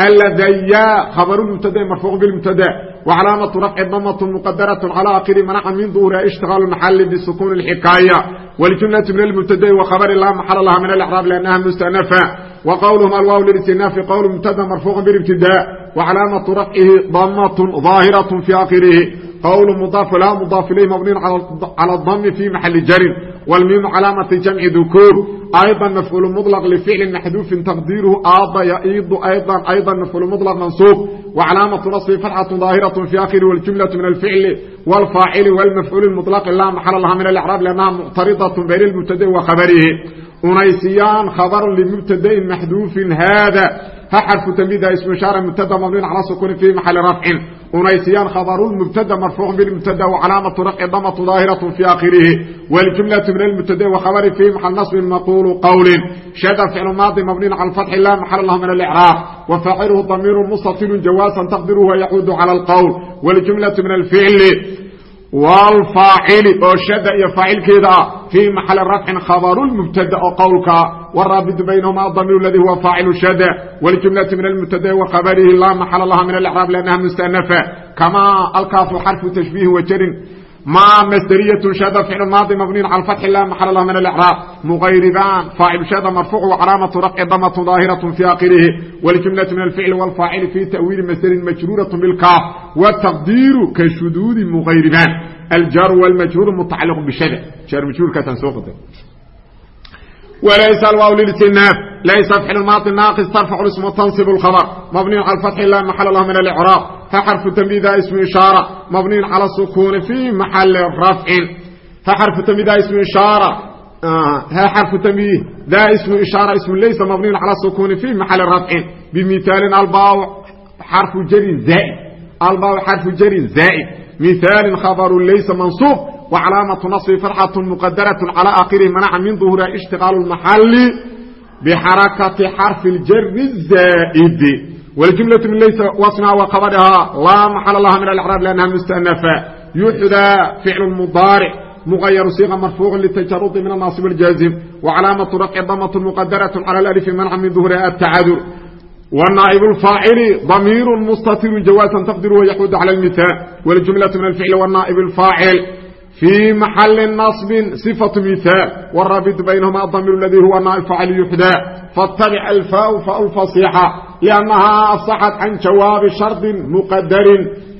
الذيا خبر المبتدا مرفوع بالمبتدا وعلامة رفع ضمة مقدرة على آخر منع من ظهورها اشتغال المحل بسكون الحكاية والجملة من المبتدا وخبر لا محل لها من الإعراب لأنها مستأنفة وقولهم الواو للاستناف قول مبتدا مرفوع بالابتداء وعلامة رفعه ضمة ظاهرة في آخره qwl mضاaf la mضاaf ilayh mبniy calى الdm في maxali jarin wاlmiim calaamaةi jamci dukuur ayضا mafcuul mطلq lficli maxduufin taqdiirhu aada yaiidu ayضا ayضا mafcuul mطلq mansuub وcalaamaةu naصbi fatxaة ظaahiraة في akhiri wاljumlaة min alficli wاlfaacili wاlmafcuul mطلq laa maxala laha min اlإcrاab لأnnaha muctaridaة bayna اlmubtada'i wa khabarihi unaysiyaan khabr لmubtadaءi maxduufin hada ha xarfu tmida ismu shaara mubtada mabniin calى sukuni fi maxali rafcin unaysiyaan khabarulmubtada marfuuc bilmubtada wacalaamatu rafci damatu daahiratu fi akhirihi waljumlatu min almubtada wakhabari fihi maxal nasbin maqulu qowlin shada ficlu maadi mabniin cala fatxi la maxal lahu min alicraab wafaaciluhu damiiru mustatirun jawaasan taqdiruhu yacuudu cala alqowl waljumlatu min alficli wlfaacili oo shada iyo faacilkeeda ah fii maxali rafcin khabaru lmubtada oo qowlkaa waraabidu baynahuma adamiir ladi huwa faacilu shada wاljumlati min almubtada wa khabarihi laa maxala laha min alcraab lannaha mustanafa kamaa alkaafu xarfu tashbiihi wajarin ma masderiyة shada ficl maadi mabniy calى fatxi la maxala lah min alcraab mugayribaan faacil shada marfuuc wcalaamatu rafci damat daahiraة fi akhirihi wاljumlaةu min alficli wاlfaacili fi tawiili masderin majruuraة bاlkaaf wtaqdiiru ka shuduudi mugayribaan aljar wاlmajhuur mutacaliq bshada jar majhuurkaasaan soo laysa alwaaw liltinaaf laysa ficl maadi naaqis tarfacu ismu tansib اkhabr mabniyun cala fatxi la maxala lah min alcraaq fa xarfu tambiida ismu ishaara mabniyun cala sukuuni fi maxali rafcin ha xarfu tambiida ismu ishaara ha xarfu tambiid da ismu ishaara ismu laysa mabniyun cala sukuuni fi maxali rafcin bimihaalin albaaw xarfu jarin zaaid albaaw xarfu jarin zaa'id mihaalin khabaru laysa mansuub وcلاaمة نصب فرxة مqdرة على آkره mنع min ظهورha اشhتiقاaل المحل بxaركة xرف الجر الزائد والجملة من ليس وصنها وqبdha لا محل لha من الإعراب لأنها مستأنفة يحdى فعل المضارع مغyر صيغة مرفوع للتجرد من الناصب الجازم وcلاaمة رفع ضمة مqdرة على الألف mنع min ظهورha التعذر ونائب الفاaعل ضمير مستتر جواaزا تقدره يحud على المثال والجملة من الفعل والنائب الفاaعل في محل نصب صفة مثال والرابط بينهما الضمير الذي هو نائب فاعل يحدى فاتبع الفاء فاء الفصيحة لأنها أفصحت عن جواب شرط مقدر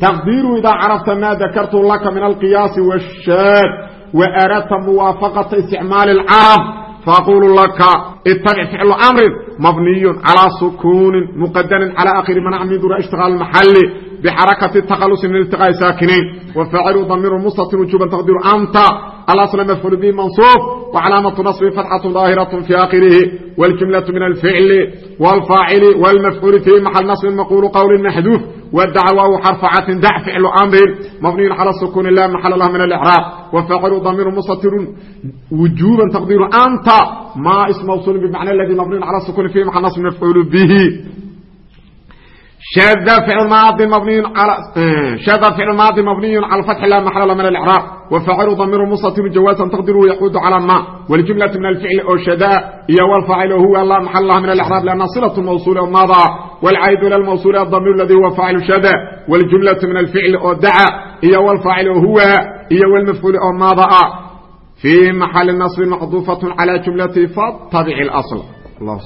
تقدير إذا عرفت ما ذكرت لك من القياس والشاذ وأردت موافقة استعمال العرب فأقول لك اتبع فعل أمر مبني على سكون مقدر على آخر منع من دور اشتغال المحل بحركة التخلص من التقاء ساكنين وفاعل ضمير مستتر وجوبا تقدير أنت الأصل مفعول به منصوب وعلامة نصب فتحة ظاهرة في آخره والجملة من الفعل والفاعل والمفعول في محل نصب مقول قول محذوف والدعوى حرف عت دع فعل أمر مبني على السكون لا محل له من الإعراب وفاعل ضمير مستتر وجوبا تقدير أنت ما اسم موصول بمعنى الذي مبني على السكون في محل نصب مفعول به شذ فعل ماضي مبني على شذ فعل ماضي مبني على الفتح لا محل له من الاعراب وفاعل ضمير مستتر جوازا تقدره يعود على ما والجمله من الفعل او شداء هي والفاعل هو لا محل له من الاعراب لان صله الموصول مضى والعائد الى الموصول الضمير الذي هو فاعل شداء والجمله من الفعل او دعا هي والفاعل هو هي والمفعول او مضى في محل نصب محذوفه على جملته فاتبع الاصل الله